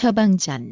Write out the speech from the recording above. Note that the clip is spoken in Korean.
처방 전.